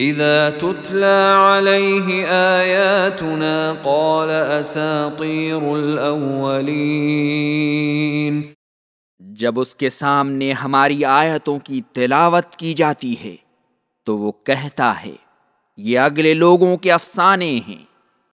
اذا تتلى عليه آياتنا قال اساطير الاولين جب اس کے سامنے ہماری آیتوں کی تلاوت کی جاتی ہے تو وہ کہتا ہے، یہ اگلے لوگوں کے افسانے ہیں۔